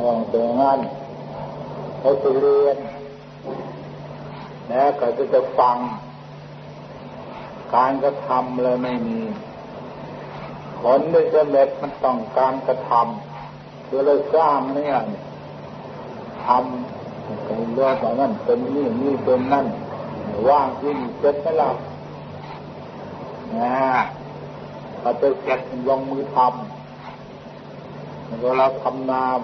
อย่างเป็นงานเขาจะเรียนแล้วก็จะจะฟัง การกระทำเลยไม่มีผลที่สำเร็จมันต้องการกระทำคือเราสร้างเนี่ยทำเป็นเรื่องของนั่นเป็นนี่นี่เป็นนั่นว่างที่นี่เสร็จไม่หล่ะนะเราไปเก็บลงมือทำเวลาทำนาม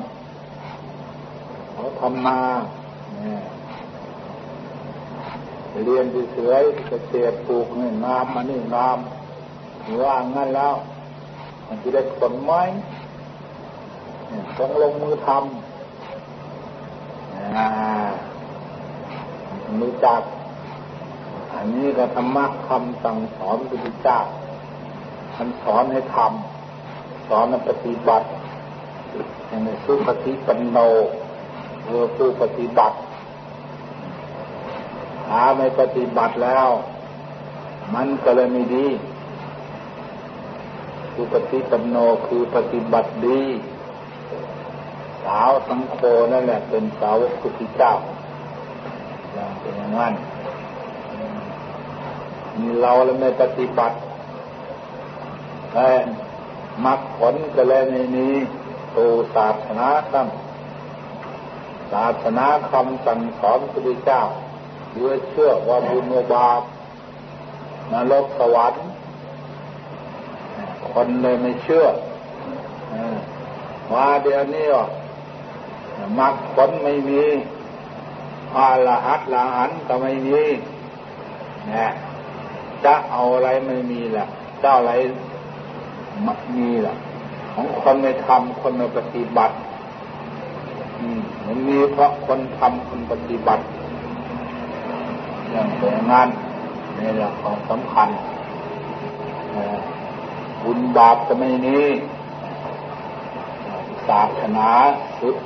เขาทำนาเรียนเฉยเกษตรปลูกนี่น้ำมานี่น้ำว่างงั้นแล้ว มันจะได้ผลไหมต้องลงมือทำมือจัก อันนี้ก็ธรรมะคำสั่งสอนพระพุทธเจ้ามันสอนให้ทำสอนให้ปฏิบัติอย่างในสุปฏิปันโน เรือผู้ปฏิบัติถ้าไม่ปฏิบัติแล้ว มันก็เลยไม่ดีสุปฏิปันโนคือปฏิบัติดี สาวสังโฆนั่นแหละเป็นสาวกพุทธเจ้าอย่างเป็นอย่างนั้นมีเราแล้วไม่ปฏิบัติแต่มักผลก็เลยในนี้ตูศาสนาตั้ง ศาสนาคำสั่งสอนพระพุทธเจ้าเชื่อเชื่อว่าบุญบาปนรกสวรรค์คนเลยไม่เชื่อว่าเดี๋ยวนี้มักผลไม่มีอาละหัดละหันก็ไม่มีนะจะเอาอะไรไม่มีล่ะเจ้าอะไรมีล่ะ ของคนไม่ทำคนไม่ปฏิบัติ มันมีเพราะคนทำคนปฏิบัติอย่างเป็นงานนี่แหละของสำคัญบุญบาปจะไม่มีศาสนาสุด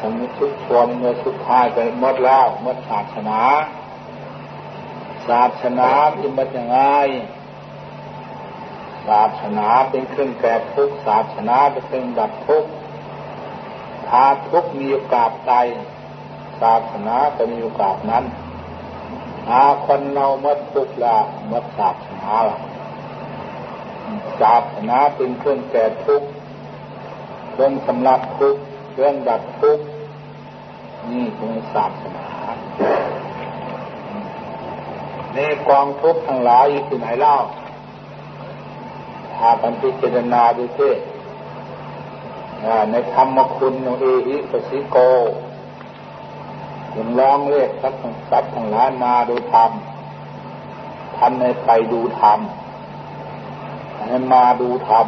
สมุทุกชนเมื่อสุดท้ายไปหมดแล้วหมดศาสนา ศาสนาเป็นมาอย่างไรศาสนาเป็นเครื่องแก้ทุกศาสนาเป็นเครื่องดับทุกาทุกมีโอกาสใดศาสนาก็มีโอกาสนั้นถ้าคนเราเมื่อทุกข์ละเมื่อศาสนาละศาสนาเป็นเครื่องแก้ทุกข์เครื่องสำลักทุกข์เครื่องดับทุกข์นี่คือศาสนาในกองทุกข์ทั้งหลายอยู่ที่ไหนเล่าถ้าปัญพิจารณาดูเท ในธรรมคุณของเอหิปสิโกยังร้องเรียกสัตว์สัตว์ทั้งหลายมาดูธรรมท่านในไปดูธรรมให้มาดูธรรม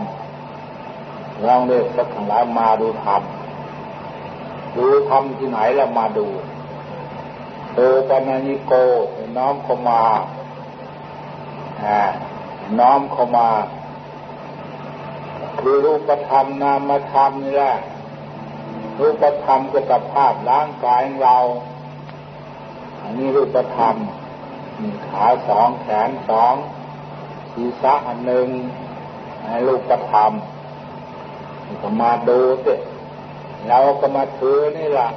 ร้องเรียกสัตว์ทั้งหลายมาดูธรรมดูธรรมที่ไหนแล้วมาดูโตปนาญิโกน้อมเข้ามาน้อมเข้ามา คือรูปธรรมนามธรรมนี่แหละรูปธรรมก็สภาพร่างกายของเรา อันนี้รูปธรรมมีขาสองแขนสองศีรษะอันหนึ่งให้รูปธรรมก็มาดูสิเราก็มาถือนี่แหละ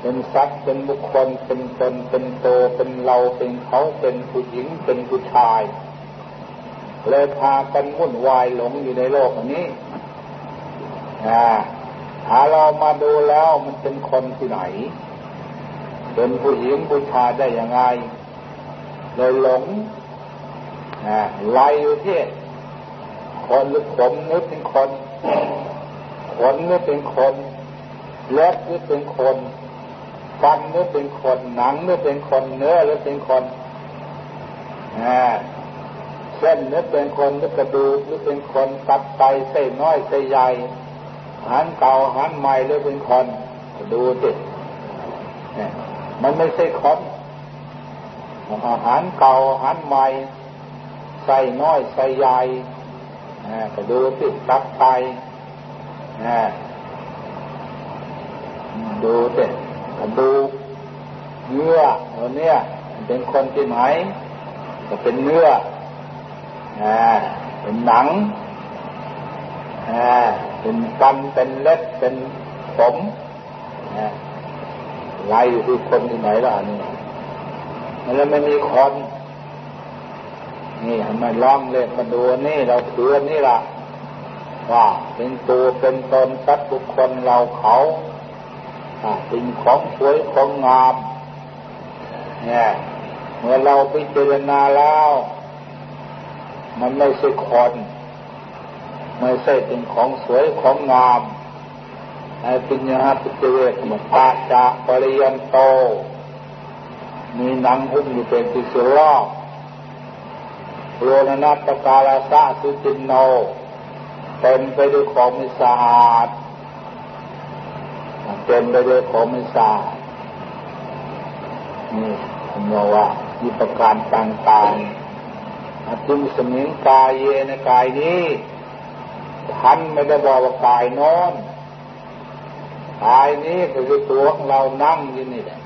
เป็นสัตว์เป็นบุคคลเป็นตนเป็นโตเป็นเราเป็นเขาเป็นผู้หญิงเป็นผู้ชาย เลยพากันวุ่นวายหลงอยู่ในโลกนี้ถ้าเรามาดูแล้วมันเป็นคนที่ไหน เป็นผู้หญิงผู้ชายได้ยังไงเลยหลงไล่อยู่ที่คนหรือผมนึกเป็นคนขนนึกเป็นคนเล็บนึกเป็นคนฟันนึกเป็นคนหนังนึกเป็นคนเนื้อนึกเป็นคน อ่าเนนึกเป็นคนนึกกระดูกนึกเป็นคนตับไตเส้นน้อยเส้นใหญ่หันเก่าหันใหม่หรือเป็นคนดูสิมันไม่ใช่คนอาหารเก่าอาหารใหม่ใส่น้อยใส่ใหญ่ก็ดูสิตับไตดูสิกระดูกเนื้อตัวเนี้ยเป็นคนที่ไหนก็เป็นเนื้อ เป็นหนังเป็นฟันเป็นเล็บเป็นผมไล่อยู่ที่คนที่ไหนล่ะนี่มันแล้วไม่มีคนนี่มันล่องเล็กมาดูนี่เราถือนี่ล่ะว่าเป็นตัวเป็นตนสัตว์บุคคลเราเขาสิ่งของสวยของงามเนี่ยเมื่อเราพิจารณาแล้ว มันไม่ใช่คน ไม่ใช่เป็นของสวยของงามไอ้ปิญญาปิจเวกมตาจะปริยันโต มีหนังหุ้มอยู่เป็นติสุรอบโรนนัตกาลาสะสุจินโนเต็มไปด้วยของไม่สะอาดเต็มไปด้วยของไม่สะอาดนี่ผมบอกว่ามีประการต่างๆ จึงสมิงกายเยในกายนี้ท่านไม่ได้บอกว่ากายนอนกายนี้คือตัวของเรานั่งอยู่นี่แหละ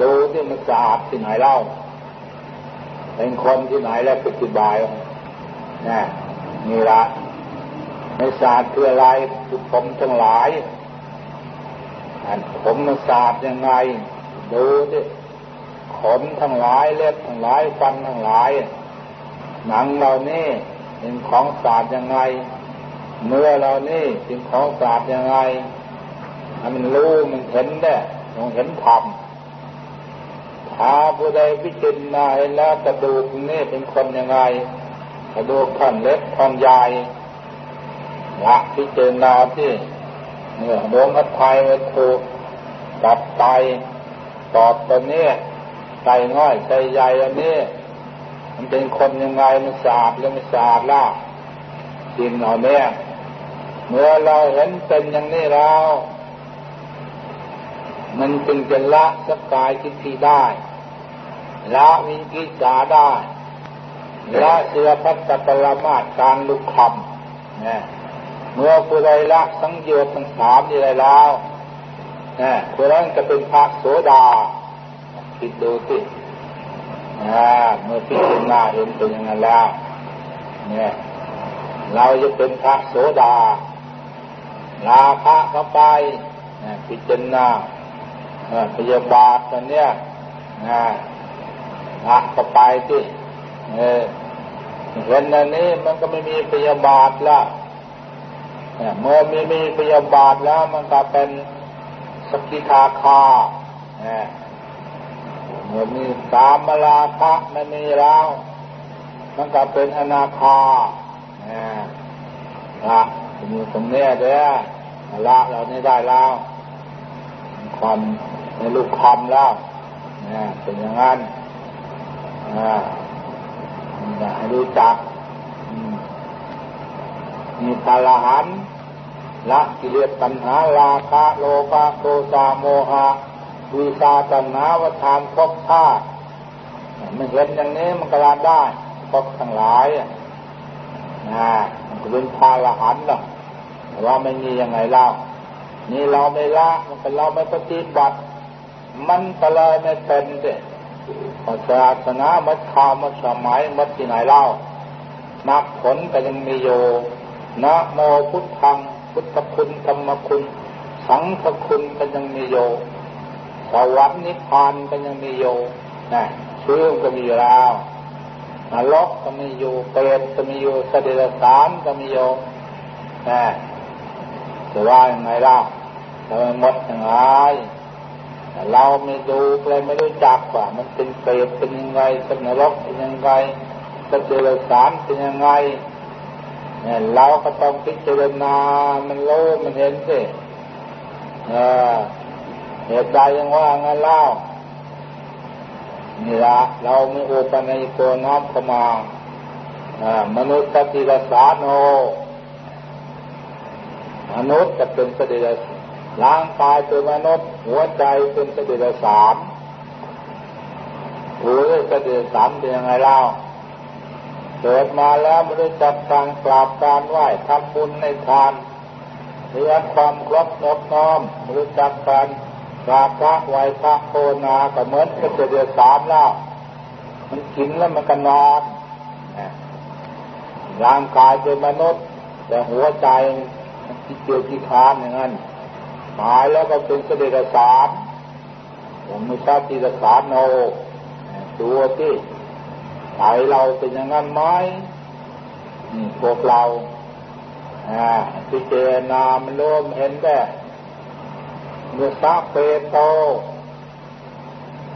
ดูที่มันสะอาดที่ไหนเล่า เป็นคนที่ไหนแล้วปฏิบายนะนี่ละในศาสตร์คืออะไรคือผมทั้งหลายผมมันศาสตร์ยังไง ดูดิขนทั้งหลายเล็บทั้งหลายฟันทั้งหลาย หนังเรานี่เป็นของศาสตร์ยังไงเมื่อเรานี่เป็นของศาสตร์ยังไงมันรู้มันเห็นได้มันเห็นธรรมถ้าผู้ใดพิจารณาเห็นแล้วกระดูกนี่เป็นคนยังไง กระดูกท่อนเล็กท่อนใหญ่ละพิจารณาที่เนื้อดวงอัฐายวัตถุตับไตตอดตัวนี้ไตง่อยไตใหญ่อันนี้ มันเป็นคนยังไงมันสะอาดหรือไม่สะอาดล่ะสิ่งเหล่านี้เมื่อเราเห็นเป็นอย่างนี้แล้ว มันจึงจะละสกายทิฏฐิได้ ละวิกิจาได้ละเสือพัตตปรมาตการลุกคำเนี่ยเมื่อผู้ใดละสังโยชน์ทั้งสามนี่ได้แล้วเนี่ยผู้นั้นจะเป็นพระโสดาคิดดูสิ เมื่อพิจารณาเห็นเป็นอย่างนั้นแล้วเนี่ยเราจะเป็นพระโสดา ลาภะเข้าไปพิจารณาพยาบาทตัวเนี้ยละเข้าไปที่เห็นอันนี้มันก็ไม่มีพยาบาทล้วเมื่อมีมีพยาบาทแล้วมันก็เป็นสกิทาคาเมื่อมีสามมลาภะไม่มีแล้วมันก็เป็นอนาคาละมีตรงนี้เด้อละเรานี่ได้แล้วความในลูกคำแล้วนะเป็นอย่างนั้นให้รู้จักมีพลหันละกิเลสตัณหาลาคะโลภะโทสะโมหะ วิชาตัณหาวทานพบธาตุมันเห็นอย่างนี้มันกระลาได้พบทั้งหลายนะมันก็เป็นพาละหันหรอกว่าไม่มียังไงเล่า นี่เราไม่ละมันเป็นเราไม่ปฏิบัติ มันก็เลยไม่เป็นเด็ศาสนามัดข่าวมัดสมัยมัดที่ไหนเล่านักผลก็ยังมีอยู่นะโมพุทธังพุทธคุณธรรมคุณ สังฆคุณก็ยังมีอยู่ สวรรค์นิพพานก็ยังมีอยู่นะชื่อก็มีอยู่แล้วนรกก็มีอยู่เปรตก็มีอยู่สเดรสารก็มีอยู่นะจะว่ายังไงล่ะเราไม่หมดยังไงเราไม่ดูเลยไม่รู้จักว่า มันเป็นเปรตเป็นยังไงเป็นนรกเป็นยังไงสเดรสารเป็นยังไงเนี่ยเราก็ต้องพิจารณา มันรู้มันเห็นสิเเหตุใดยังว่างั้นเล่านี่ละเราไม่โอปนตัวน้อมเข้ามามนุษย์ปฏิรสาโน มนุษย์จะเป็นสติรสร่างกายเป็นมนุษย์ หัวใจเป็นสติรสามหัวสติรสามเป็นยังไงเล่าเกิดมาแล้วไม่รู้จักการกราบการไหว้ทำบุญในทานเรียนความครบนบน้อมไม่รู้จักการ กราบพระไว้พระโคนาก็เหมือนกับเดือดสามแล้วมันกินแล้วมันก็นอนร่างกายเป็นมนุษย์ แต่หัวใจที่เกี่ยวที่ค้านอย่างนั้นหายแล้วก็เป็นเสด็จสารผมไม่ทราบที่สารโนตัวที่ใจเราเป็นอย่างนั้นไหมพวกเราพิจารณามันร่วมเห็นได้ มื่อซาเปโต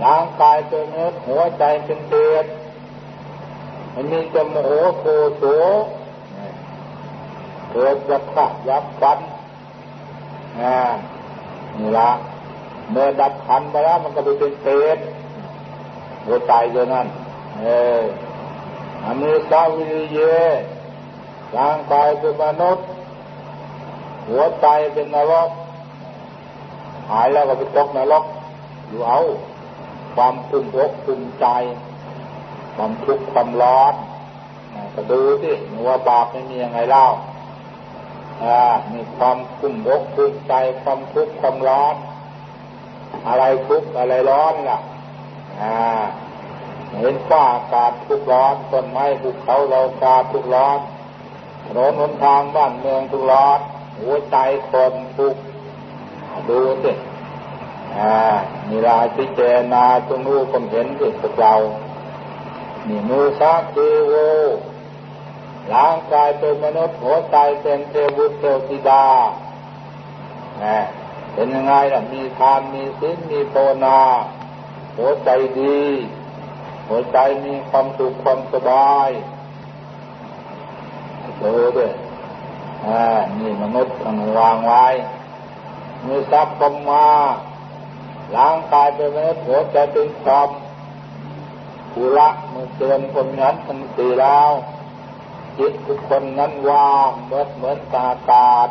ร่างกายเป็นเนื้อหัวใจเป็นเตือนมันมีจมูกโคโสเกิดจะขัดยับฟันนี่ละเมื่อดับขันไปแล้วมันก็ไปเป็นเปรตหัวใจเท่านั้นเอออเมสาวิริเยร่างกายเป็นมนุษย์ หัวใจเป็นนรก หายแล้วก็ไปตกนรกอยู่เอา ความปุ่มอกปุ่มใจความทุกข์ความร้อนก็ดูสิว่าบาปไม่มียังไงเล่าอ่ามีความคุ้มอกคุ้มใจความทุกข์ความร้อน อะไรทุกข์อะไรร้อนล่ะ อ่าเห็นฟ้าอากาศทุกร้อนต้นไม้ภูเขาเรากาทุกร้อนถนนหนทางบ้านเมืองทุกร้อนหัวใจคนทุก ดูสิมีลาพิเจนาจงรู้คนเห็นสิพวกเรานี่มือซักเทโวร่างกายเป็นมนุษย์หัวใจเป็นเทวุตเทวธิดาเป็นยังไงล่ะมีทานมีศีลมีโตนา หัวใจดี หัวใจมีความสุขความสบายโตด้วยนี่มนุษย์ต้องวางไว้ มีทรัพย์กมาร่างกายเป็นมนุษย์หัวใจเป็นความกุละมือเตือนคนนั้นทันตีแล้วจิตทุกคนนั้นว่างเหมือนเหมือนตากาศ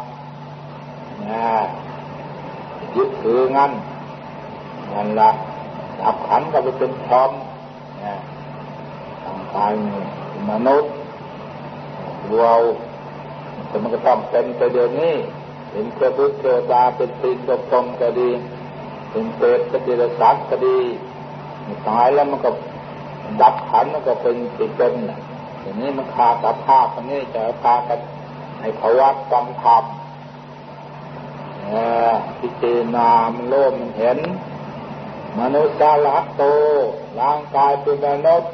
นะยึดถืองั้นนั่นละดับขันก็ไปเป็นพร้อมนะทางกายมนุษย์เราแต่มันก็ต้องเป็นไปเดี๋ยวนี้ เห็นเจ้าพุทธเจ้าตาเป็นตีนตกตรงก็ดีเป็นเปรตก็ดีสัตว์ก็ดีตายแล้วมันก็ดับขันมันก็เป็นติดเป็นอย่างนี้มันขาดสภาพอันนี้จะพากันให้เขาวัดฟังธรรมพิจารณามันโลภมันเห็น มนุษย์สาลักโตร่างกายเป็นมนุษย์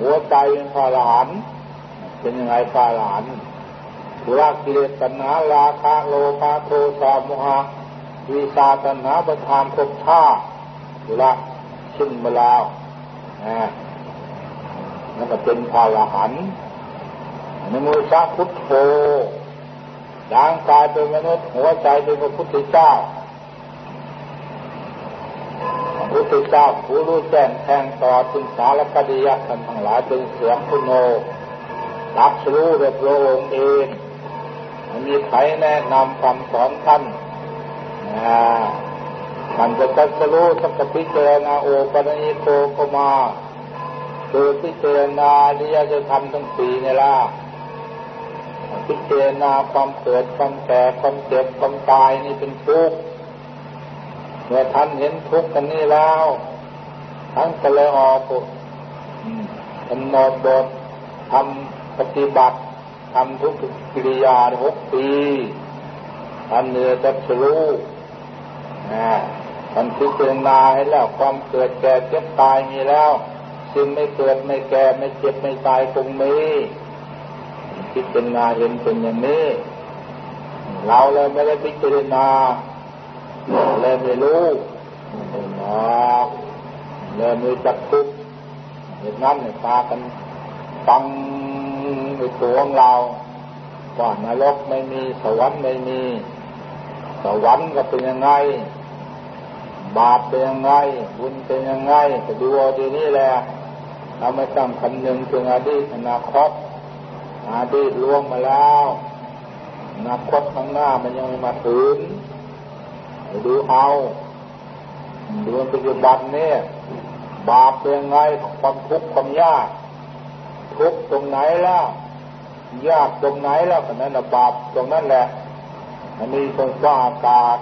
หัวใจเป็นพาหลานเป็นยังไงพาหลาน ทุรกิเลสตัณหาราคะโลภะโทสะโมหะวิสาตัณหาประทานภพชาติละชิ้นมาแล้วนั่นก็เป็นพาลหันนโมสะพุทโธร่างกายเป็นมนุษย์หัวใจเป็นพระพุทธเจ้าพระพุทธเจ้าผู้รู้แจ้งแทงต่อถึงสารคดียักษ์ทั้งหลายเป็นเสียงพุโนรับรู้โดยพระองค์เอง มีใครแนะนำคำสอนท่านท่านจะตัดสู้สักพิเจนาโอปัญิโกกมาคือพิเจารณาอริยจะทำทั้งสี่นี่ละพิจารณาความเกิดความแก่ความเจ็บความตายนี่เป็นทุกข์เมื่อท่านเห็นทุกข์กันนี่แล้วทั้งก็เลยออกกำหนดบททำปฏิบัติ ทำทุกกิริยาหกปีท่านเนื้อจะรู้นะท่านพิจารณาให้แล้วความเกิดแก่เจ็บตายมีแล้วจึงไม่เกิดไม่แก่ไม่เจ็บไม่ตายคงมีพิจารณาเห็นเป็นอย่างนี้ เราเลยไม่ได้พิจารณาเลยไม่รู้นะเลยมีจักทุกเห็นนั้นเนี่ยพากันฟัง ในตัวของเราว่านรกไม่มีสวรรค์ไม่มี สวรรค์ก็เป็นยังไง บาปเป็นยังไง บุญเป็นยังไงก็ดูเอาทีนี้แหละเราไม่ต้องคำนึงถึงอดีตอนาคตอดีตล่วงมาแล้วอนาคตข้างหน้ามันยังไม่มาถึงดูเอาดูปัจจุบันเนี่ยบาปเป็นยังไงความทุกข์ความยาก ทุกตรงไหนแล้ว ยากตรงไหนแล้วขนั้นบาปตรงนั้นแหละ อันนี้ตรงฟ้าอากาศ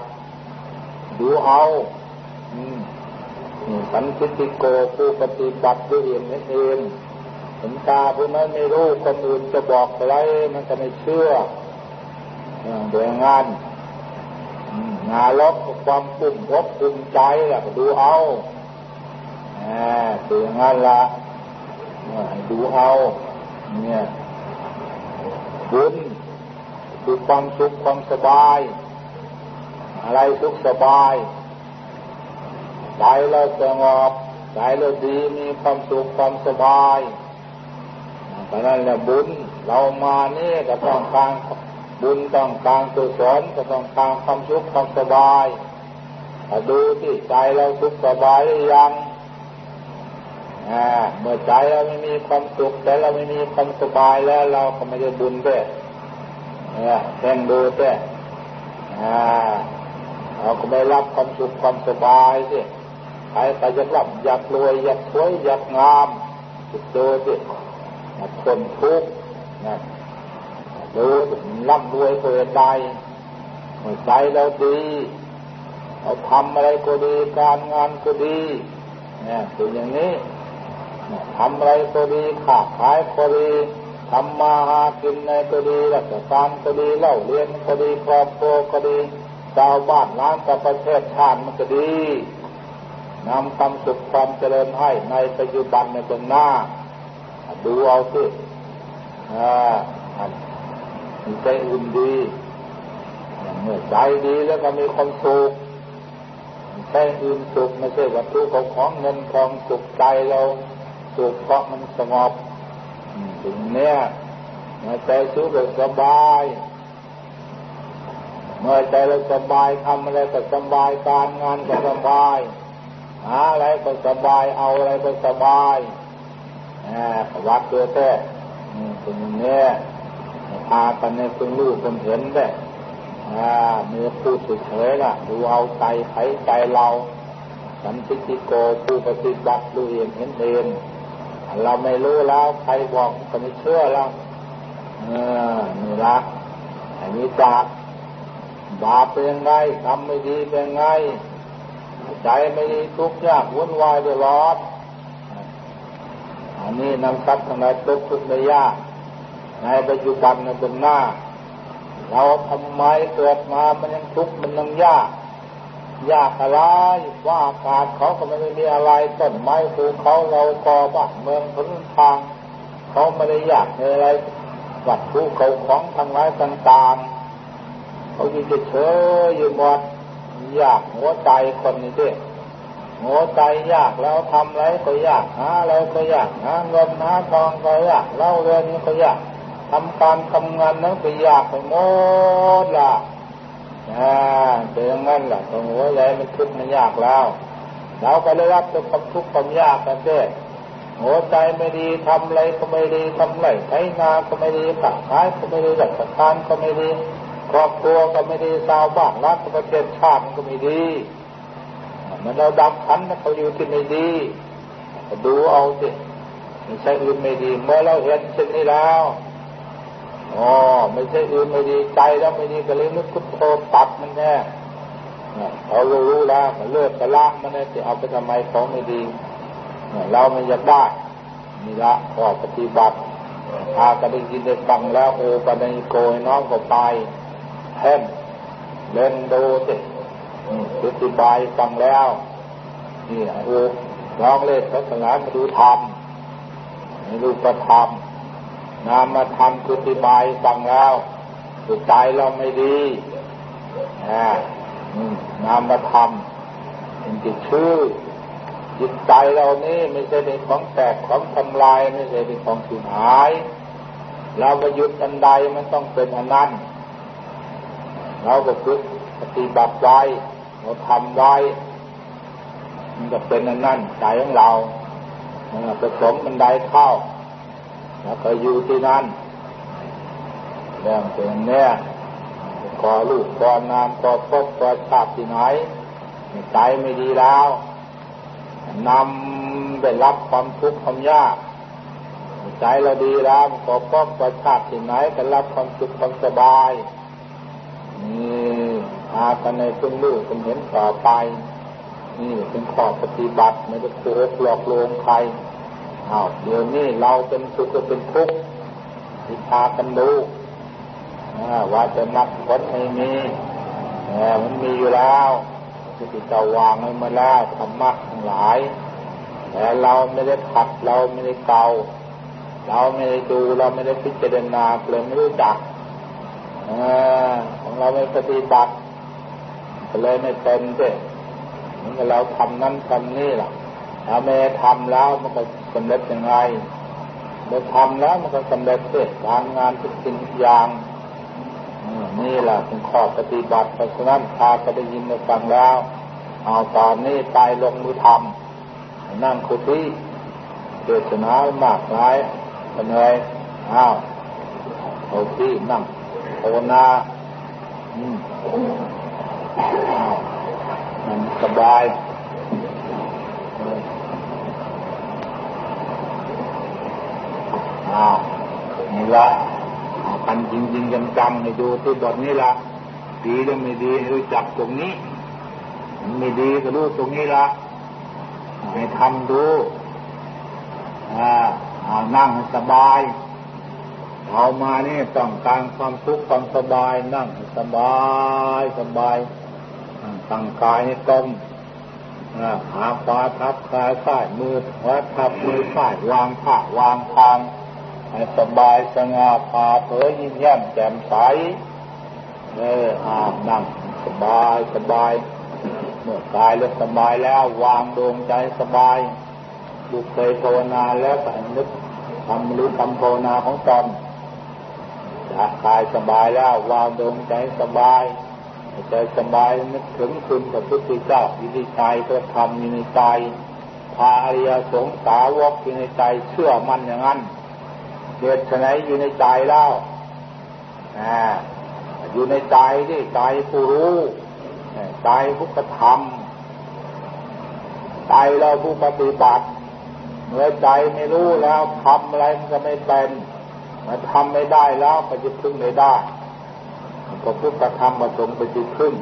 ดูเอาอืมสันติโกผู้ปฏิบัติด้วยเองนั่นเองถึงตาผู้นั้นไม่รู้คนอื่นจะบอกอะไรมันก็ไม่เชื่อเดี๋ยงานงานลบความปุ่มรบปุ่มใจล่ะดูเอาเสียงานละดูเอา เนี่ย บุญคือความสุขความสบาย อะไรสุขสบายใจเราสงบใจเราดีมีความสุขความสบายเพราะนั้นแหละบุญเรามานี่ก็ต้องการบุญต้องการกุศลก็ต้องการความสุขความสบายดูที่ใจเราสุขสบายหรือยัง เมื่อใจเราไม่มีความสุขแต่เราไม่มีความสบายแล้วเราก็ไม่ได้บุญด้วยเพ่งดูด้วยเราก็ไม่รับความสุขความสบายสิใครไปอยากรับอยากรวยอยากสวยอยากงามดูสิคนทุกข์นะดูร่ำรวยเกิดใดใจเราดีเราทำอะไรก็ดีการงานก็ดีเนี่ยเป็นอย่างนี้ ทำอะไรก็ดีขาขายก็ดีทำมาหากินในก็ดีราชการก็ดีเล่าเรียนก็ดีครอบครัวก็ดีชาวบ้านร้านกับประเทศชาติมันก็ดีนำความสุขความเจริญให้ในปัจจุบันในตรงหน้า ดูเอาสิอ่าใจอุ่นดีเมื่อใจดีแล้วก็มีความสุขใจอื่นสุขไม่ใช่วัตถุของของเงินทองสุขใจเรา สุขเพราะมันสงบถึงเนี้ยเมื่อใจสุขสบาย เมื่อใจเราสบายทำอะไรก็สบายการงานก็สบายหาอะไรก็สบายเอาอะไรก็สบายวัดตัวแท้ถึงเนี้ยพากันในคุณลูกคนเห็นได้มือพูดสุดเฉยล่ะ ดูเอาใจไขใจเราสันติโกผู้ปฏิบัติดูเองเห็นเอง เราไม่รู้แล้วใครบอกก็ไม่เชื่อแล้วเออนี่ละอันนี้จากบาปเป็นยังไงทำไม่ดีเป็นยังไง ใจไม่ดีทุกข์ยากวุ่นวายเดือดร้อนอันนี้นำซัดทั้งหลายทุกทุกข์ได้ยากในปัจจุบันในบนหน้า เราทำไมเกิดมามันยังทุกข์มันยังยาก ยากอะไรว่าอากาศเขาก็ไม่ได้มีอะไรต้นไม้ภูเขาเรากอบ้านเมืองพนทางเขาไม่ได้อยากอะไรวัดภูเขาของทางร้ายต่างๆเขาอยู่เฉยอยู่หมดยากหัวใจคนนี้ด้หัวใจยากแล้วทำไรก็ยากหาอะไรก็ยากหาเงินหาทองก็ยากเล่าเรื่องนี้ก็ยากทำการทำงานนั้นก็ยากไปหมดละ อ่าเป็นอย่างนั้นแหละตรงหัวใจมันทุกข์มันยากแล้ว เราก็ได้รับความทุกข์ความยากกันเด้หัวใจไม่ดีทำอะไรก็ไม่ดีทำไรใช้งานก็ไม่ดีขัดขายก็ไม่ดีรักษาก็ไม่ดีครอบครัวก็ไม่ดีชาวบ้านรัฐประเทศชาติก็ไม่ดีมันเราดับขันเขาอยู่ที่ไม่ดีดูเอาสิไม่ใช่อื่นไม่ดี เมื่อเราเห็นเช่นนี้แล้ว อ๋อไม่ใช่อื่นไม่ดีใจแล้วไม่ดีก็เลยนึกพุทโธตัดมันแน่เรารู้แล้วเลิกกระละมันนี่ยจะเอาไปทำไมของไม่ดีเราไม่อยากได้นี่ละขอปฏิบัติพากันได้ยินได้ฟังแล้วโอปัญโกยน้องก็ไปแท่นเล่นดูสิปฏิบัติฟังแล้วนี่โอ้น้องเล่นพระสงฆ์มาดูธรรมม่รูประธรรม นามาทำกุฏิบายฟังแล้วจิตใจเราไม่ดีนามมาทำเป็นจิตชื่อจิตใจเรานี่ไม่ใช่เป็นของแตกของทำลายไม่ใช่เป็นของสูญหาย เราไปหยุดอันใดมันต้องเป็นอันนั้น เราก็ฝึกปฏิบัติไว้เราทำไว้ มันจะเป็นอันนั้นใจของเราผสมบันไดเข้า แล้วก็อยู่ที่นั่นเรื่องเป็นเนี้ยก่อลูกก่อนามก่อพบก่อชาติที่ไหนใจไม่ดีแล้วนำไปรับความทุกข์ความยากใจเราดีแล้วก่อพบก่อชาติที่ไหนก็รับความสุขความสบายนี่อากันในซึ่งลูกเป็นเห็นต่อไปนี่เป็นข้อปฏิบัติไม่ได้โกหกหลอกลวงใคร อ้าเดี๋ยวนี้เราเป็นสุขเป็นทุกข์ที่พากันดูว่าจะนับผลไม่มีมันมีอยู่แล้วที่จะวางไว้มาแล้วธรรมะทั้งหลายแต่เราไม่ได้ขัดเราไม่ได้เกาเราไม่ได้ดูเราไม่ได้พิจารณาเลยไม่รู้จักของเราไม่ปฏิบัติเลยไม่เป็นเด้มันก็เราทำนั่นทำนี่ล่ะถ้าไม่ทำแล้วมันก็ สำเร็จยังไงเมื่อทำแล้วมันก็สำเร็จเสร็จการงานทุกสิ่งทุกอย่างนี่แหละเป็นข้อปฏิบัติเพราะฉะนั้นพาก็ได้ยินมาฟังแล้ว เอาตอนนี้ตายลงมือทำนั่งคุที่เทศนามากหลายเป็นไงอ้าวเอาที่นั่งภาวนาอืมมันสบาย อ้าวนี่ละกันจริงจริงจังจังให้ดูที่บทนี้ละดีหรือไม่ดีรู้จักตรงนี้ไม่ดีก็รู้ตรงนี้ละให้ทำดูอ่านั่งสบายเอามานี่ต้องการความสุขความสบายนั่งสบายสบายตั้งกายให้ตรงหาขวาทับขาซ้ายมือขวาทับมือซ้ายวางผ้าวางทาง ให้สบายสง่าผ่าเผยยิ้มแย้มแจ่มใสเอออาบนั่งสบายสบาย เมื่อกายแล้วสบายแล้ว วางดวงใจสบายบุกเคยภาวนาแล้วแต่นึกทำรู้ทำภาวนาของตนจากกายสบายแล้ว วางดวงใจสบายใจสบายนึกถึงคุณพระพุทธเจ้าอยู่ในใจก็ทำอยู่ในใจพาอริยสงสาวกอยู่ในใจเชื่อมั่นอย่างนั้น เหตุไหนอยู่ในใจแล้วอยู่ในใจที่ใจผู้รู้ใจผู้กระทำใจเราผู้ปฏิบัติเมื่อใจไม่รู้แล้วทำอะไรมันก็ไม่เป็นมันทำไม่ได้แล้วก็จะพึ่งไม่ได้ก็พุทธธรรมมาสงปจิพึ่ง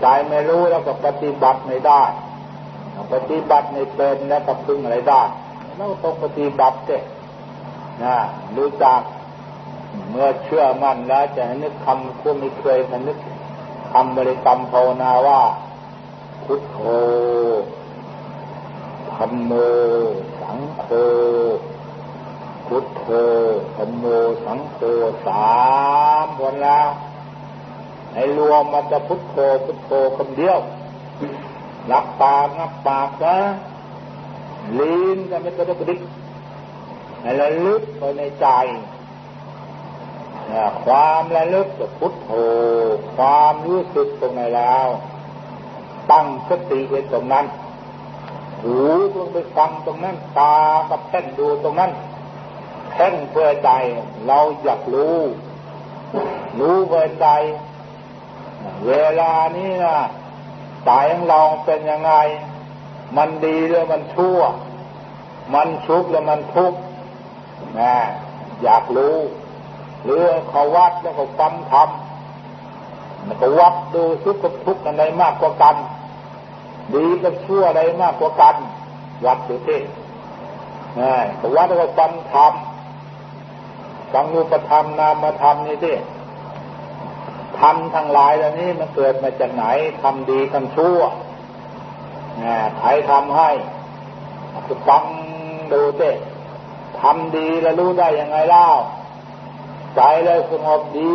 ใจไม่รู้แล้วก็ปฏิบัติไม่ได้ ปฏิบัติไม่เป็นแล้วก็พึ่งอะไรได้เราต้องปฏิบัติเจ นะรู้จัก เมื่อเชื่อมั่นแล้วจะนึกคำผู้ไม่เคยนึกคำบริกรรมภาวนาว่าพุทโธธรรมโมสังโฆพุทโธธรรมโมสังโฆสามวันแล้วให้รวมมันจะพุทโธพุทโธคำเดียวหลับตากงับปากนะลิ้นก็ไม่กระดุกกระดิก ให้ระลึกไปในใจ ความระลึกจะพุทโธความรู้สึกตรงไหนแล้ว ตั้งสติไว้ตรงนั้น หูต้องไปฟังตรงนั้น ตากับแท่นดูตรงนั้น แท่นเพื่อใจเราอยากรู้ รู้เพื่อใจ เวลานี้นะใจของเราเป็นยังไง มันดีหรือมันชั่ว มันชุกหรือมันทุกข์ นะอยากรู้หรือเขาวัดแล้วก็ฟังทำแล้วก็วัดดูทุกข์กับทุกข์อะไรมากกว่ากัน ดีกับชั่วอะไรมากกว่ากัน วัดดูที่นะก็วัดแล้วก็ฟังทำฟังรูปธรรมนามธรรมนี่ที่ทำทั้งหลายเหล่านี้มันเกิดมาจากไหนทำดีทำชั่วใครทำให้ก็ฟังดูเต้ ทำดีแล้วรู้ได้ยังไงเล่าใจแล้วสงบดี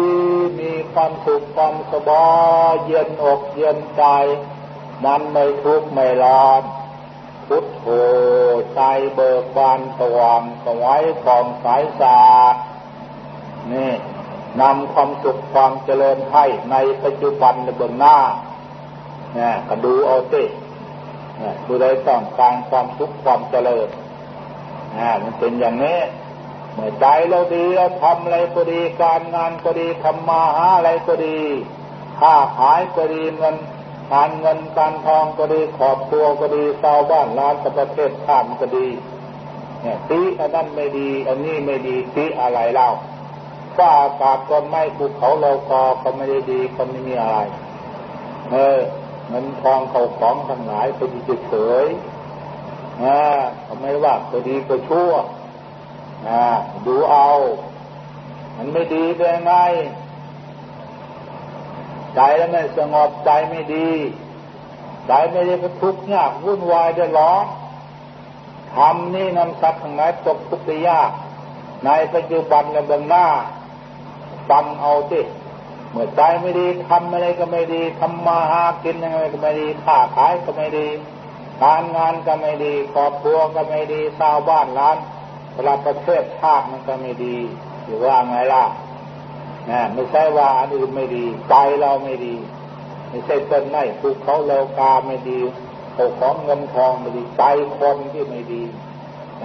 มีความสุขความสบายเย็นอกเย็นใจ มันไม่ทุกข์ไม่ร้อน พุทโธใจเบิกบานสว่างสวัยกองสายสาดนี่นำความสุขความเจริญให้ในปัจจุบันในเบื้องหน้าเนี่ยก็ดูเอาสิดูได้ต้องการความสุขความเจริญ อ่ามันเป็นอย่างนี้เมื่อใจเราดีเราทำอะไรก็ดีการงานก็ดีทำมาหาอะไรก็ดีค้าขายก็ดีเงินการเงินการทองก็ดีขอบตัวก็ดีชาวบ้านร้านประเทศชาติก็ดี เนี่ยตีอันนั้นไม่ดี อันนี้ไม่ดีตีอะไรเล่าฟ้าอากาศก็ไม่ภูเขาเรากอก็ไม่ได้ดีก็ไม่มีอะไร เออเงินทองเขาของทั้งหลายไปเฉย อ่าไม่ว่าก็ดีก็ชั่วอ่าดูเอา มันไม่ดีได้ไงใจแล้วไม่สงบใจไม่ดีใจไม่ได้ก็ทุกข์ยากวุ่นวายเดือดร้อนทำนี่นำสัตว์ทั้งหลายตกทุกข์ยาก ในปัจจุบันและเบื้องหน้าฟังเอาสิเมื่อใจไม่ดีทำอะไรก็ไม่ดีทำมาหากินยังไงก็ไม่ดีค้าขายก็ไม่ดี การงานก็ไม่ดีครอบครัวก็ไม่ดีชาวบ้านร้านประประเทศชาติมันก็ไม่ดีหรือว่าไงล่ะนะไม่ใช่ว่าอันอื่นไม่ดี ใจเราไม่ดี ไม่ใช่ต้นไม้ภูเขาโลกาไม่ดีโอของเงินทองไม่ดี ใจคนที่ไม่ดี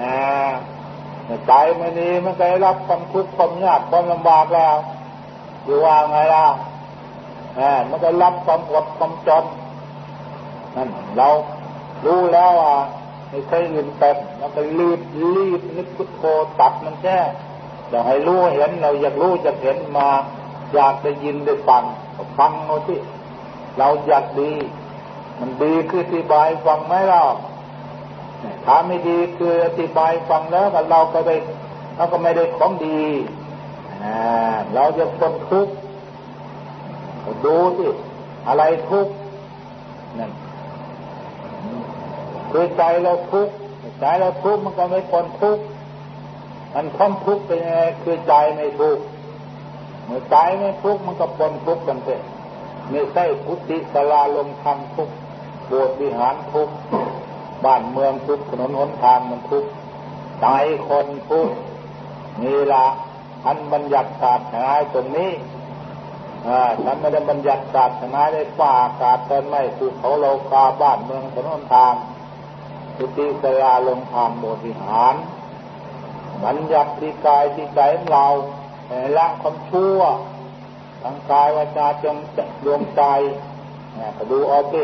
นะใจไม่ดีมันก็ได้รับความทุกข์ความยากความลำบากแล้วอยู่ว่าไงล่ะมันก็รับความอดความจนนั่นเรา รู้แล้วอะไม่ใช่อื่นเป็นมันก็รีบรีบนึกพุทโธตัดมันแค่อยากให้รู้เห็นเราอยากรู้อยากเห็นมา อยากได้ยินได้ฟังฟังเอาที่เราอยากดี มันดีคืออธิบายฟังไหมเราถ้าไม่ดีคืออธิบายฟังแล้วเราก็ได้เราก็ไม่ได้ของดีเราจะคนทุกข์ดูสิอะไรทุกข์นั่น คือใจเราทุกข์ใจเราทุกข์มันก็ไม่คนทุกข์มันพ้นทุกข์เป็นยังไงคือใจไม่ทุกข์เมื่อใจไม่ทุกข์มันก็ปนทุกข์กันเถอะไม่ใช่พุทธิสลาลงทำทุกข์โบสถ์วิหารทุกข์บ้านเมืองทุกข์ถนนหนทางมันทุกข์ใจคนทุกข์นี่ละท่านบัญญัติศาสนาตรงนี้ท่านไม่ได้บัญญัติศาสนาได้ฝ่าอากาศต้นไม้ภูเขาโลกาบ้านเมืองถนนทาง สุติสลาลงทางโมทิหารบัญญัติกายที่ใจของเราละความชั่วทางกายวาจาจงดวงใจก็ดูเอาสิ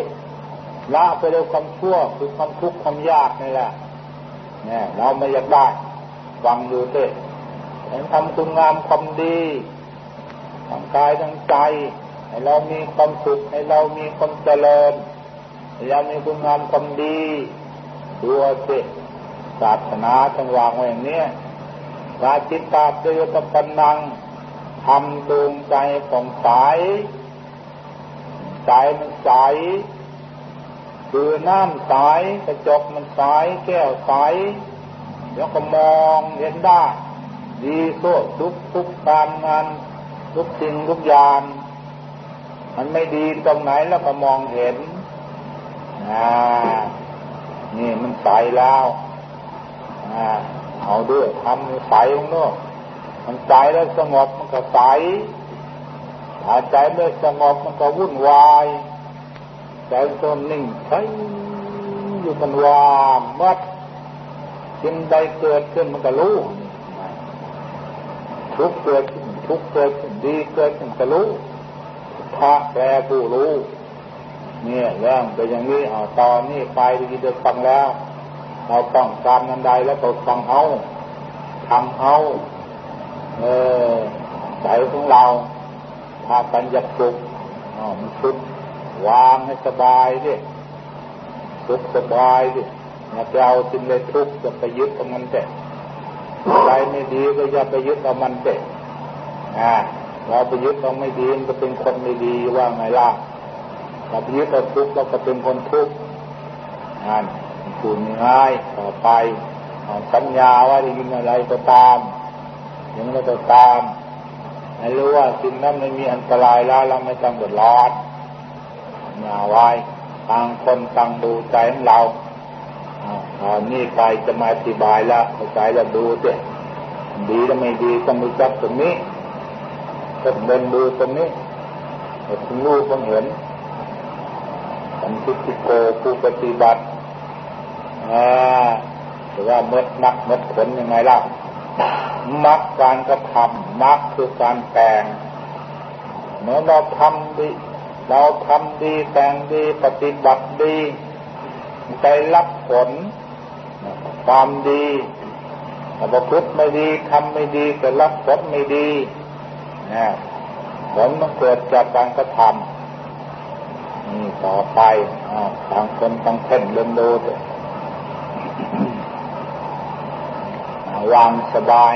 ละไปเร็วความชั่วคือความทุกข์ความยากนี่แหละเนี่ยเราไม่อยากได้ฟังดูสิให้ทำคุณงามความดีทางกายทางใจ ให้เรามีความสุขให้เรามีความเจริญให้เรามีคุณงามความดี ดูสิศาสนาจังวางไว้อย่างนี้ราจิตตาเตยตปันนังทำดวงใจของใสใจมันใสคือน้ำใสกระจกมันใสแก้วใสแล้วก็มองเห็นได้ ดีสุดทุกทุกการงานทุกสิ่งทุกอย่างมันไม่ดีตรงไหนแล้วก็มองเห็นอ่า นี่มันใสแล้วอเอาด้วยทำใสของโน้มันใสแล้วสงบมันก็ใสถ้าใจไม่สงบมันก็วุ่นวายใจตัวนิ่งใช้อยู่มันว่ามมัดสิ่งใดเกิดขึ้นมันก็รู้ทุกเกิดขึ้นทุกเกิดขึ้นดีเกิดขึ้นก็รู้พระแปลผู้รู้ เนี่ยเรื่องเป็นอย่างนี้เอาตอนนี้ไปดีเดือฟังแล้ว เราต้องการนันใดแล้วก็ฟังเอาทำเอาเออใจของเราพากันยับสุขอ๋อมันสุดวางให้สบายดิสุขสบายดิอย่าไปเอาสิ่งเลยทุกข์จะไปยึดตรงนั้นแต่ใจไม่ดีก็อย่าไปยึดเอามันเด็อ่าเราไปยึดเราไม่ดีมันก็เป็นคนไม่ดีว่าไงล่ะ เราไปยึดเราทุกข์เราก็เป็นคนทุกข์งานคูณง่ายต่อไปสัญญาว่าจะยินอะไรก็ตามยังไงก็ตามให้รู้ว่าสิ่งนั้นไม่มีอันตรายแล้วเราไม่ต้องเดือดร้อนอย่าไว้ต่างคนต่างดูใจของเราตอนนี้ใครจะมาอธิบายแล้วเข้าใจแล้วดูสิดีแล้วไม่ดีต้องรู้จักตรงนี้ต้องเดินดูตรงนี้ถึงรู้ต้องเห็น สันติโกผู้ปฏิบัติอ่าแต่ว่าเมดนักเมดผลยังไงล่ะมักการกระทำมักคือการแต่งเมื่อเราทำดีเราทำดีแต่งดีปฏิบัติดีใจรับผลความดีถ้าประพฤติไม่ดีทำไม่ดีก็รับผลไม่ดีนะผลมันเกิดจากการกระทำ ต่อไปต่างคนต่างเพ่งเดินดูวางสบาย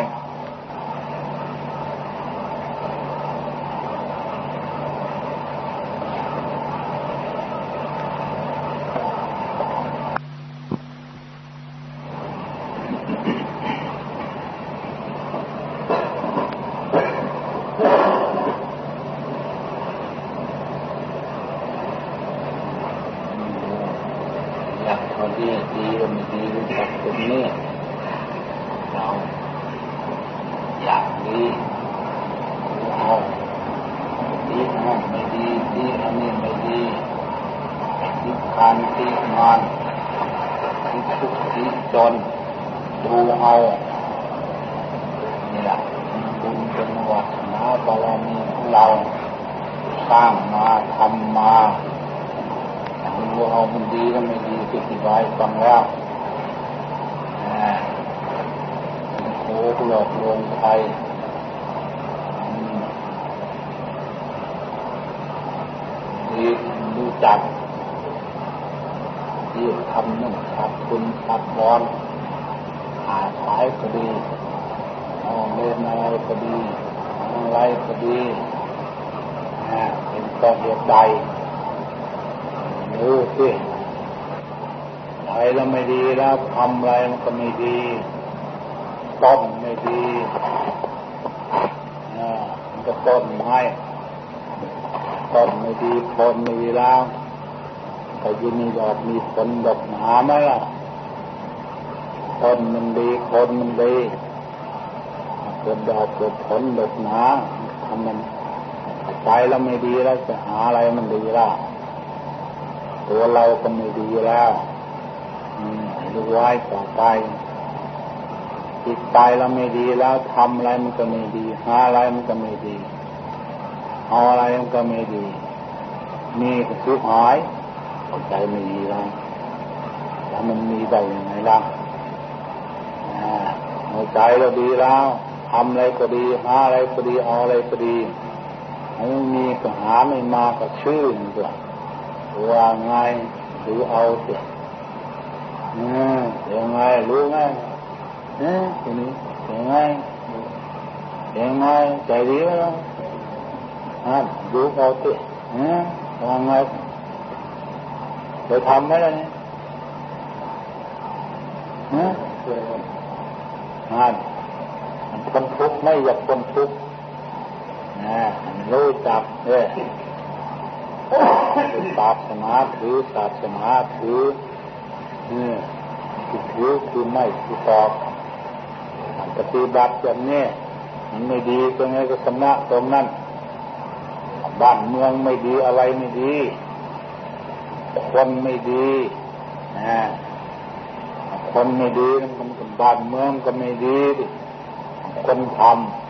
นอกลมืองไทยที่รู้จักที่ทำนุ่งขับคุณขับบอลหาขายก็ดีเล่นอะไรก็ดีอะไรก็ดีฮะเป็นก็เหตุใดรู้สิอะไรแล้วไม่ดีแล้วทำอะไรมันก็ไม่ดี ต้นไม่ดีมันก็ต้มให้ต้นไม่ดีปนไม่ดีแล้วก็ยินมีดอกมีผลดอกหนาไหมล่ะต้นมันดีคนมันดีเกิดดอกเกิดผลดอกหนาทำมันใจเราไม่ดีแล้วจะหาอะไรมันดีล่ะตัวเราก็ไม่ดีแล้วดูไว้ต่อไป ใจเราไม่ดีแล้วทำอะไรมันก็ไม่ดี หาอะไรมันก็ไม่ดีเอาอะไรมันก็ไม่ดีมีก็คือหายใจไม่ดีแล้วแล้วมันมีได้ยังไงล่ะหัวใจเราดีแล้วทำอะไรก็ดีหาอะไรก็ดีเอาอะไรก็ดีไม่มีก็หาไม่มาก็ชื่อมันก็ว่าไงหรือเอาเสียยังไงรู้ไง ทีนี้ยังไงยังไงใจดีแล้วฮะดูเอาติฮะยังไงไปทำไหมล่ะเนี่ยฮะฮะมันทนทุกข์ไม่อยากทนทุกข์นะรู้จักเออศาสนาถือศาสนาถือเนี่ยถือคือไม่คือตอบ ปฏิบัติแบบนี้มันไม่ดีตรงไหนก็สำนักตรงนั้นบ้านเมืองไม่ดีอะไรไม่ดี คนไม่ดีนะคนไม่ดีมันก็บ้านเมืองก็ไม่ดี คนท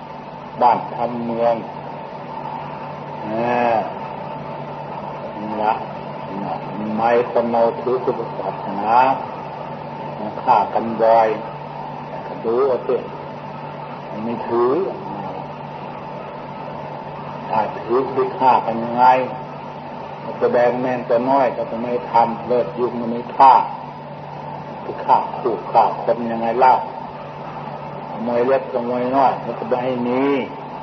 ำบ้านทำเมืองนี่ละไม่คนเราถือสุศาสนาฆ่ากันบ่อย ดูเอาสิไม่ถือถ้าถือคือฆ่ากันยังไงแสดงแม่นตัวน้อยก็จะไม่ทำเลิศยุ่งมันไม่ฆ่าคือฆ่าขู่ฆ่าคนยังไงเล่าขโมยเล็กขโมวยน้อยมันจะไม่ให้มี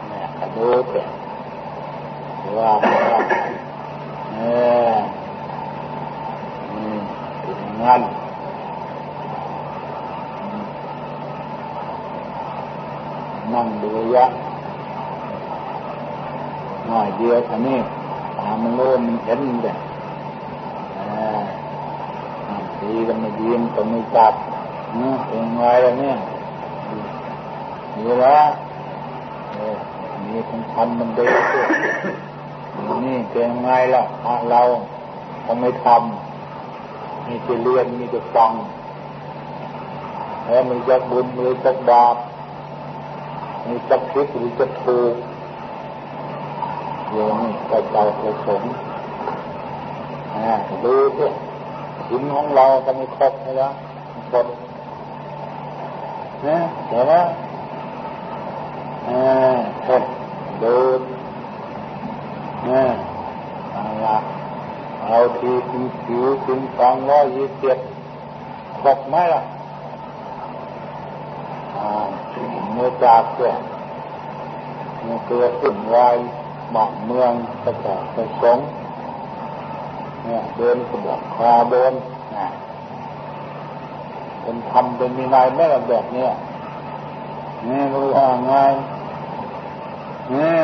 เนี่ยกระโดูเสียว่าเอออืมเป็นงั้น นั่งดูยะหน่อยเดียวท่านี้ตามันโล่มันเห็นเลยดีก็ไม่ดีมันก็ไม่จับเนาะเป็นไงล่ะเนี่ยดีแล้วมีคนทำมันดีด้วยนี่เป็นไงล่ะเราเขาไม่ทำมีจะเรียนมีจะฟังแล้วมีจะบุญมีจะบาป มีจะผิดหรือจะถูกโยมก็ใจประสงค์ดูสิสินของเราก็ม่ครบแล้วหมดนะเห็นไหมอ่าเห็นดูนะเอาละเอาทีคุณผิวคุณสองร้อยยี่สิบครบไหมล่ะ มื่อจากเมื่อเกิดขึ้นวายบ้านเมืองประกอบประสงค์เนี่ยเดินกระบอกคาบนนะเป็นทำเป็นมีนายแม่แบบเนี้ยนี่รู้ว่าไงนี่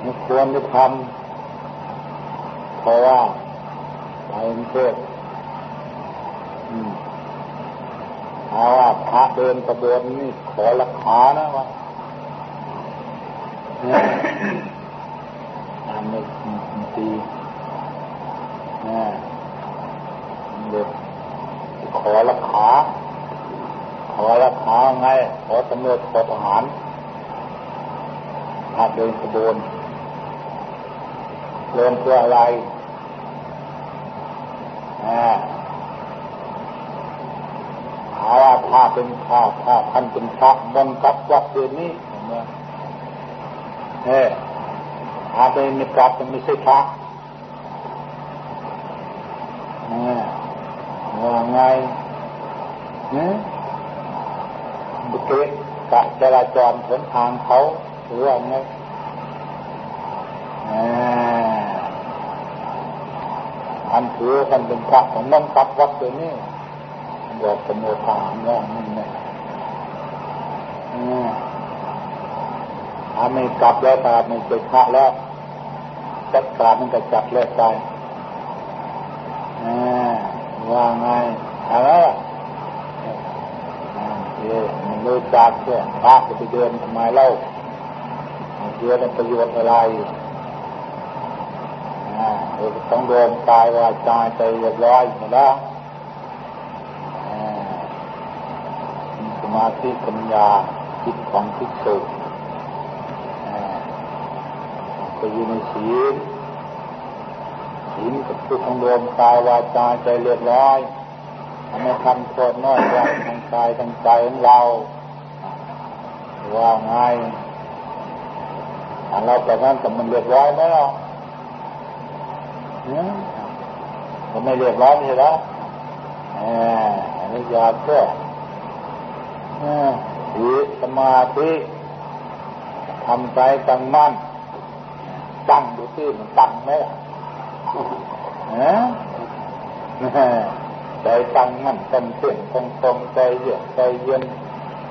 ไม่ควรจะทำเพราะว่าไปเทศเอาว่าพระเดินกระบวนนี่ขอราคานะวะทำไม่ดีเด็กขอราคาขอราคาไง ขอตำรวจขอทหารพาเดินกระบวนเดินเพื่ออะไรหาว่าถ้า เป็นพระถ้าท่านเป็นพระบนกับวัดเดือนนี้เห็นไหมเฮ้ถ้าเป็นนิกรับมันไม่ใช่พระว่าไงเนี่ยบุเกตกะจราจรผนทางเขาหรือว่าไงอันถือกันเป็นพระของน้องกับวัดตัวนี้ บอกสมุทานว่านี่เนี่ยถ้าไม่กลับแล้วตาไม่เป็นพระแล้วจัดการมันก็จับเลิกไปว่าไงอะไรเออมันรู้จักเพื่อพระจะไปเดินทำไมเล่าเดือนประโยชน์อะไรเราต้องเดินกายวาจาใจเรียบร้อยหมดแล้วส มาธิปัญญาจิตของภิกษุไปอยู่ในศีลศีลกับผู้ของรวมกายวาจาใจเรียบร้อยทำให้ทำโทษน้อยว่าทางกายทางใจของเรา ว่าไงเราแต่นั้นแต่มันเรียบร้อยไหมเรามันไม่เรียบร้อยใช่ไหมอันนี้ยาเพื่อ ศีสมาธิทำใจตั้งมั่นตั้งดูที่มันตั้งไหมล่ะใจตั้งมั่นเป็นเสียงตรงตรงใจเยือกใจเย็น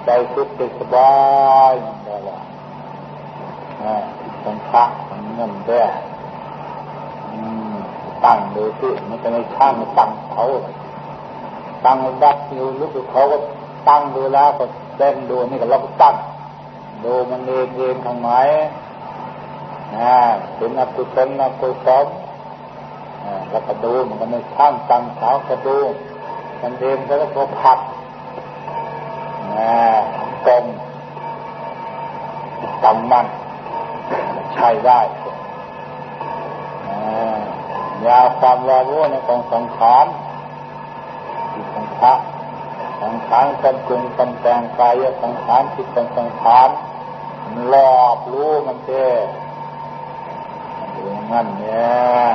ใจสุขใจสบายนั่นแหละเป็นพระมันเงินแด้ตั้งดูที่มันจะไม่ช่างมันตั้งเขาตั้งดับอยู่ลึกเขาก็ ตั้งดูแล้วก็เต้นดูนี่ก็เราก็ตั้งดูมันเองเองทางไหนนะเป็นอกุศลอกุศลแล้วก็ดูมันก็ไม่ช่างตั้งเขาก็ดูมันเองก็แล้วก็ผักนะกลมตั้งมั่นใช้ได้ยาความวารุในของสังขารจิตสังขาร สังขารกันปรุงกันแต่งกายสังขารจิตสังขารมันรอบรู้มันเจ้อย่างนั้นเนี่ย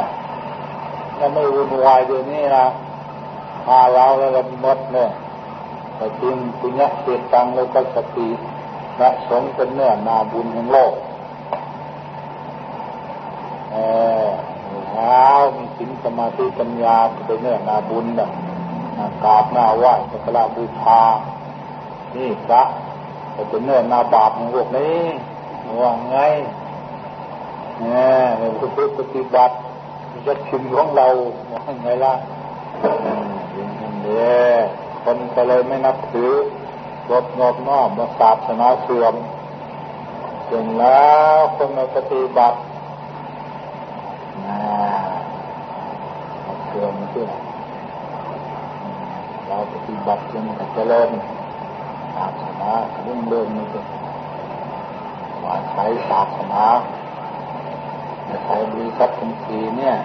ถ้าไม่วุ่นวายเดี๋ยนี้นะพาเราแล้วก็หมดเนี่ยแต่จริงปุญญาเสียตังแล้วก็สติและสงเป็นเนื้อนาบุญของโลกเออแล้วมีสินสมาธิปัญญาเป็นเนื้อนาบุญน่ะ กราบหน้าไหว้สักการบูชา นี่พระจะเป็นเนื้อนาบาปของพวกนี้ว่าไงเนี่ยเราพุทธปฏิบัติจะชิมของเราว่าไงล่ะย่างนี้เนี่ยคนก็เลยไม่นับถือรดงอบน้อมมาศาสนาเสื่อมจนแล้วคนมาปฏิบัติเสื่อมเสื่อมเรา ปฏิบัติจนเจริญศาสนารุ่งเรืองนี่ก็ว่าใช้ศาสนาใช้บริษัททั้งสีเนี่ย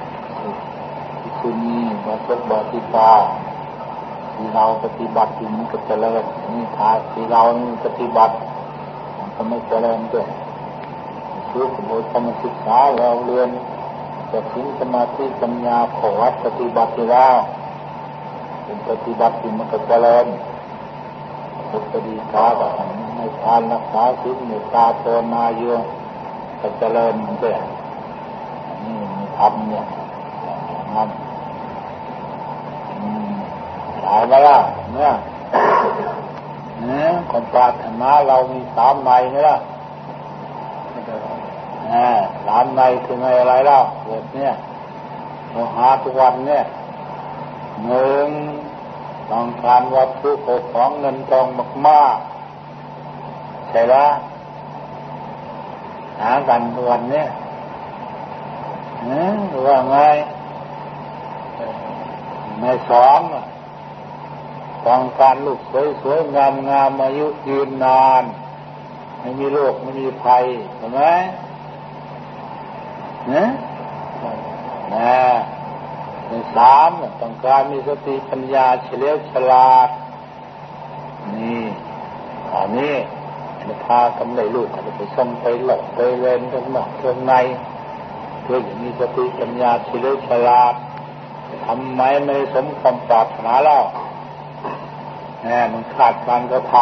ที่คุณมีมาตกบาติตาที่เราปฏิบัติอยู่มันก็เจริญนี่ทาที่เราปฏิบัติมันก็ไม่เจริญด้วยช่วยขโมยธรรศึกษาเราเรียนจะทิ้งสมาธิปัญญาขอวัดปฏิบัติแล้ว เป็นปฏิบัติมันก็เจริญพุทธดีกาแบบในทานรักษาศีลเมตตาโทนาเยอะจะเจริญมันเด้นี่มีทำเนี่ยนั่นหลายไปละเนี่ยเนี่ยคนปราถนาเรามีสามในไหมล่ะสามในคือในอะไรเล่าเกิดเนี่ยเราหาทุกวันเนี่ยหนึ่ง ต้องการวัตถุของเงินทองมากๆใช่ละหากันวันเนี่ยว่าไงในสองต้องการลูกสวยๆงามๆอายุยืนนาน ไม่มีโรคไม่มีภัยเห็นไหมเนี่ยนะ สามต้องการมีสติปัญญาเฉลียวฉลาดนี่อันนี้จะพากำไรลูกจะไปส่งไปหลอกไปเวนกันหมอกเครื่องในเพื่ออย่างมีสติปัญญาเฉลียวฉลาดทำไมไม่สมความปรารถนาแล้วแหมมันขาดการกระท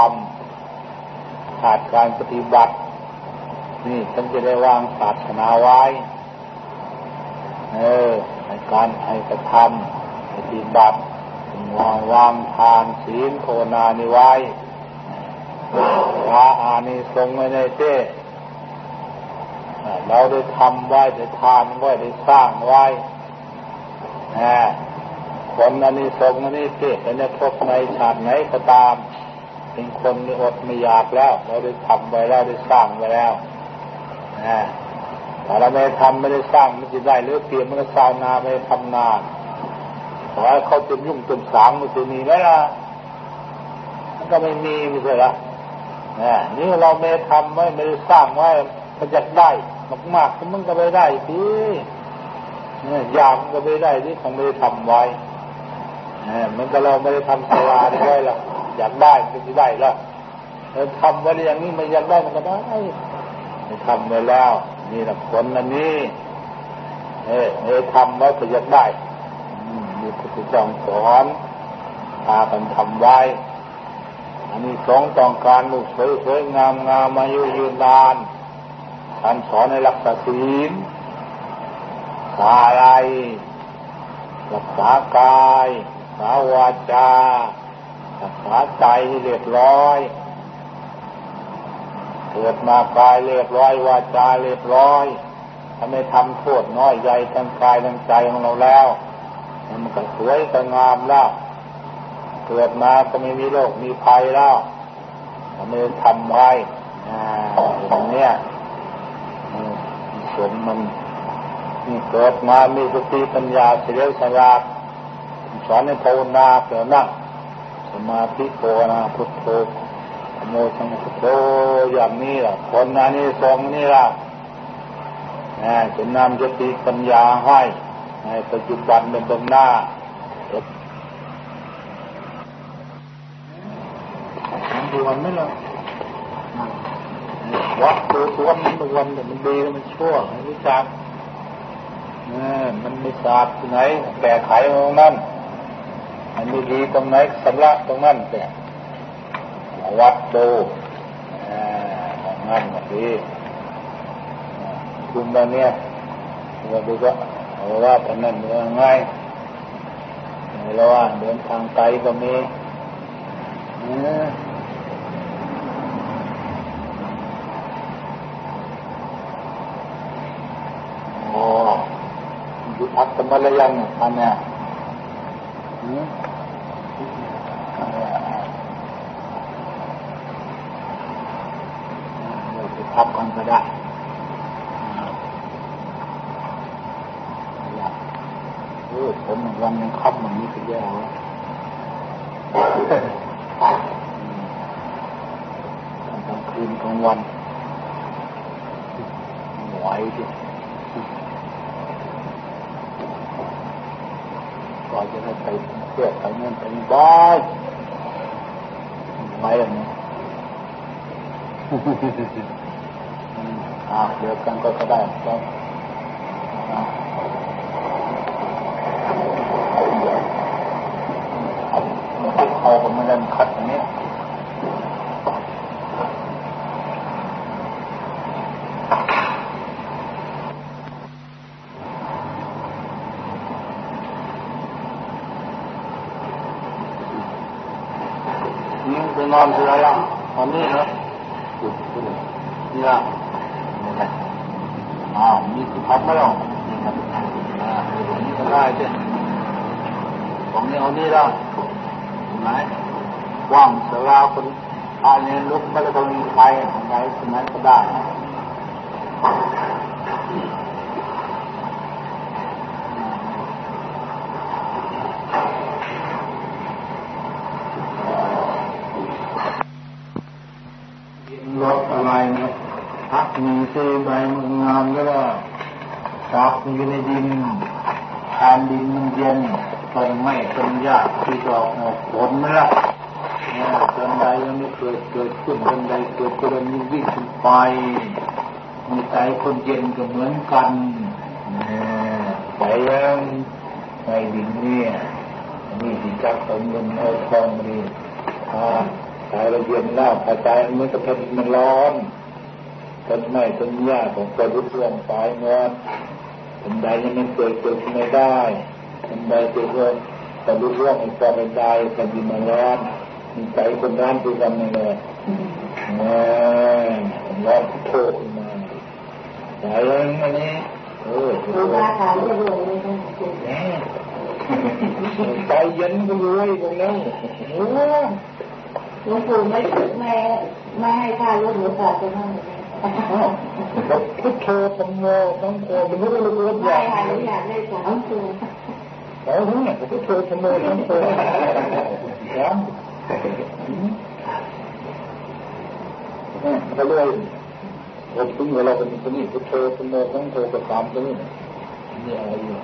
ำขาดการปฏิบัติ นี่ฉันจะได้วางศาสนาไว้ เออ ในการให้กระทำปฏิบัติวางวางทานศีลโทนานิไว้พระอานิสงส์ไม่ได้เต้เราได้ทำไว้ได้ทานไว้ได้สร้างไว้คนอันนี้ทรงอันนี้เกิดในภพในชาติไหนก็ตาม เป็นคนมีอดไม่อยากแล้ว เราได้ทำไว้แล้วได้สร้างไว้แล้วนะ แต่เราไม่ทำไม่ได้สร้างมันจะได้หรือเปลี่ยนมันก็สร้างนาไม่ทำนาขอให้เขาจะยุ่งจนสางมันจะมีไหมล่ะมันก็ไม่มีไม่ใช่หรอนี่นี่เราไม่ทำไว้ไม่ได้สร้างไว้มันจะได้มากๆมันก็ไม่ได้ทีเนี่ยอยากก็ไม่ได้ที่ของไม่ได้ทำไว้มันก็เราไม่ได้ทำสลาไว้หรอกอยากได้มันก็ได้แล้วเราทำไว้อย่างนี้ไม่อยากได้มันก็ได้ไม่ทำไว้แล้ว นี่แหละคนอันนี้เออเออทำไว้ก็อยกได้มีพุทธเจ้าสอนพากันทำไว้ อันนี้สองต้องการลูกสวยๆงามงามมายุยืนนานท่านสอนในรักศีลสาอะไรรักษากาย สาวาจา รักษาใจให้เรียบร้อย เกิดมากายเรียบร้อยวาจาเรียบร้อยถ้าไม่ทำโทษน้อยใหญ่ทั้งกายทั้งใจของเราแล้วมันก็สวยก็งามแล้วเกิดมาก็ไม่มีโรคมีภัยแล้วถ้าไม่ทำไว้อย่างนี้สมมันเกิดมามีสติปัญญาเฉลียวฉลาดสอนให้ภาวนาเกิดนั่งสมาธิภาวนาพุทโธ โมสังพุทโธอย่างนี้ล่ะคนนั้นนี่ทรงนี่ล่ะจะนำสติปัญญาให้ ในปัจจุบันเป็นเบื้องหน้าดวนไม่หรอกวัดตัวตัวมันดวนแต่มันดีมันชั่วไม่รู้จักมันมีศาสตร์ที่ไหนแก้ไขตรงนั้นมันมีดีตรงไหนสำลักตรงนั้นแต่ วัดดูงั้นดีคุมแบบนี้ยเราดูก็ว่าเป็นนั่นยังไงเราว่าเดินทางไกลก็มีโอ้ยุพักกันมาแล้วยังท่านเนี่ย พักกันก็ได้เออผมวันนึงค่ำอย่างนี้ก็แย่แล้วกลางคืนกลางวันไหวดิก็จะได้ไปเพื่อไปเงินไปบ้านไปอย่างนี้ อ่าเดี๋ยวกันก็ก็ได้ครับเอาคนมาเล่นขัดอย่างนี้ นี่ไปนอนที่ไรล่ะตอนนี้นะนี่ละอ้าวมีที่พักไหมล่ะอ่านี่ก็ได้ใช่ผมนี่เอานี่ละไหนว่างสลาคนอานนี้ลุกไม่ได้ต้องมีใครไหนที่ไหนก็ได้รถอะไรนะ พักมีเซใบมันงามแล้วก็ฝักอยู่ในดินทานดินเย็นต้นไม้ต้นหญ้าที่ดอกออกผลไหมล่ะเนี่ยต้นใดยังไม่เกิดเกิดขึ้นต้นใดเกิดก็เลยวิ่งขึ้นไปมีใจคนเย็นก็เหมือนกันไปแล้วในดินเนี่ยนี่ที่จับเอาเงินเอาทองนี่อ่าใจเราเย็นแล้วใจมันก็เป็นมันร้อน ต้นไม้ต้นหญ้าของกระดุกร่วงตายเงินต้นใดยังไม่เกิดเกิดไม่ได้ต้นใดเกิดก็กระดุกร่วงอีกต่อไปได้แผ่นดินมันร้อนมีใจคนร้อนคือกันเลยเนี่ยร้อนโผล่ขึ้นมาใจเองอันนี้เออหลวงตาถามจะรวยไหมคะแหมใจเย็นก็รวยตรงนั้นหลวงปู่ไม่ไม่ไม่ให้ค่ารถหลวงตาจะนั่งเลย ก็พุทโธธรรมโมสังโฆมันไม่ได้รู้ว่าอไม่ยากค่ะหนูอยากได้สามตัวแล้วเนี่ยพุทโธธรรมโมสังโฆย้ำก็เลยผมถึงเวลาเป็นคนนี้พุทโธธรรมโมสังโฆก็ตามตรงนี้นี่อะไรอยู่